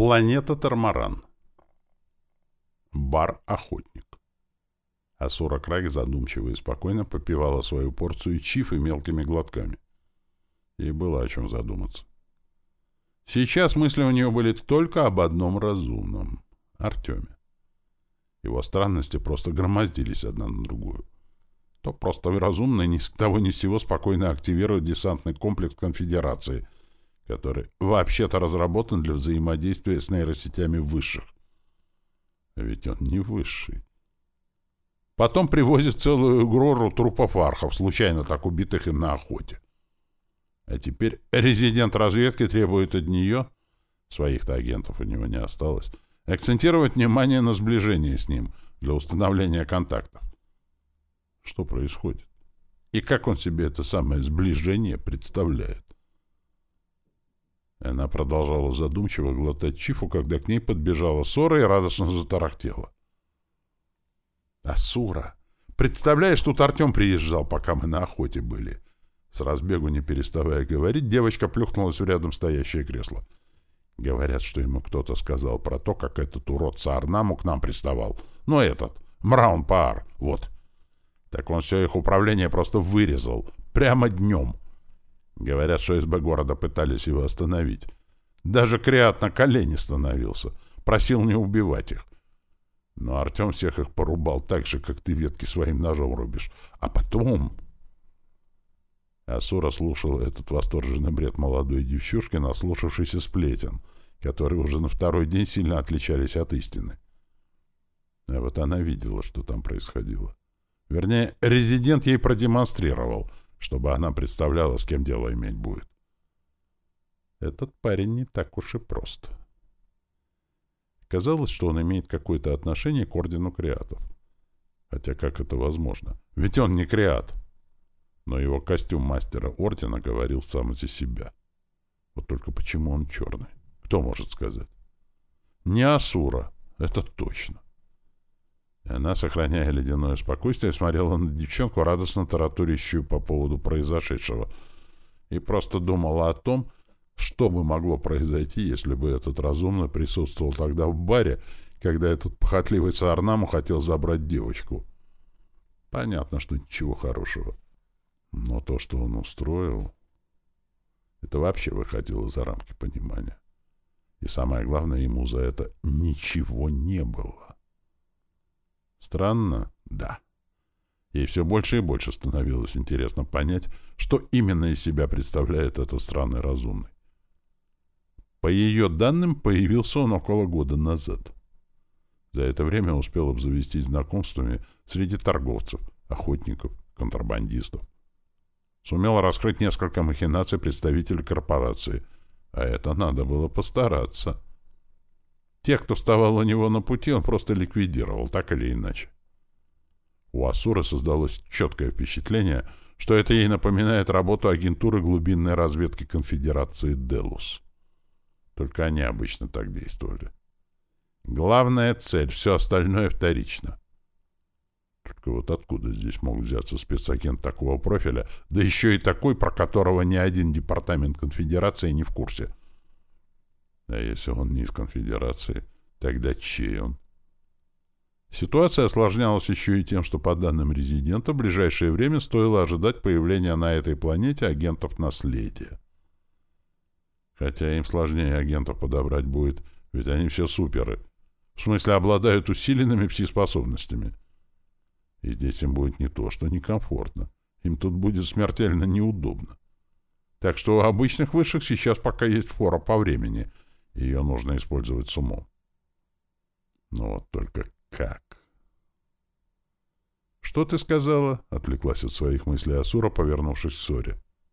Планета Тормаран. Бар-охотник. Асура Краг задумчиво и спокойно попивала свою порцию чиф и мелкими глотками. Ей было о чем задуматься. Сейчас мысли у нее были только об одном разумном — Артеме. Его странности просто громоздились одна на другую. То просто разумный ни с того ни с сего спокойно активирует десантный комплекс Конфедерации — который вообще-то разработан для взаимодействия с нейросетями высших. А ведь он не высший. Потом привозят целую грору трупов архов, случайно так убитых им на охоте. А теперь резидент разведки требует от нее, своих-то агентов у него не осталось, акцентировать внимание на сближении с ним для установления контактов. Что происходит? И как он себе это самое сближение представляет? Она продолжала задумчиво глотать чифу, когда к ней подбежала Сора и радостно затарахтела. «Асура! Представляешь, тут Артем приезжал, пока мы на охоте были!» С разбегу, не переставая говорить, девочка плюхнулась в рядом стоящее кресло. Говорят, что ему кто-то сказал про то, как этот урод Саарнаму к нам приставал. Ну, этот, Мраун Паар, вот. Так он все их управление просто вырезал. Прямо днем. Говорят, что СБ города пытались его остановить. Даже Криат на колени становился. Просил не убивать их. Но Артем всех их порубал так же, как ты ветки своим ножом рубишь. А потом... Асура слушал этот восторженный бред молодой девчушки, наслушавшейся сплетен, которые уже на второй день сильно отличались от истины. А вот она видела, что там происходило. Вернее, резидент ей продемонстрировал — чтобы она представляла, с кем дело иметь будет. Этот парень не так уж и прост. Казалось, что он имеет какое-то отношение к ордену креатов. Хотя как это возможно? Ведь он не креат. Но его костюм мастера ордена говорил сам за себя. Вот только почему он черный? Кто может сказать? Не Асура, это точно. Она, сохраняя ледяное спокойствие, смотрела на девчонку, радостно тараторящую по поводу произошедшего, и просто думала о том, что бы могло произойти, если бы этот разумный присутствовал тогда в баре, когда этот похотливый Саарнаму хотел забрать девочку. Понятно, что ничего хорошего. Но то, что он устроил, это вообще выходило за рамки понимания. И самое главное, ему за это ничего не было. Странно? Да. Ей все больше и больше становилось интересно понять, что именно из себя представляет этот странный разумный. По ее данным, появился он около года назад. За это время успел обзавестись знакомствами среди торговцев, охотников, контрабандистов. Сумел раскрыть несколько махинаций представителей корпорации, а это надо было постараться. Тех, кто вставал у него на пути, он просто ликвидировал, так или иначе. У Асура создалось четкое впечатление, что это ей напоминает работу агентуры глубинной разведки конфедерации «Делус». Только они обычно так действовали. Главная цель, все остальное вторично. Только вот откуда здесь мог взяться спецагент такого профиля, да еще и такой, про которого ни один департамент конфедерации не в курсе — а если он не из конфедерации, тогда чей он? Ситуация осложнялась еще и тем, что по данным резидента в ближайшее время стоило ожидать появления на этой планете агентов наследия. Хотя им сложнее агентов подобрать будет, ведь они все суперы. В смысле, обладают усиленными пси-способностями. И здесь им будет не то, что некомфортно. Им тут будет смертельно неудобно. Так что у обычных высших сейчас пока есть фора по времени — ее нужно использовать с умом. Но вот только как? «Что ты сказала?» — отвлеклась от своих мыслей Асура, повернувшись к Соре.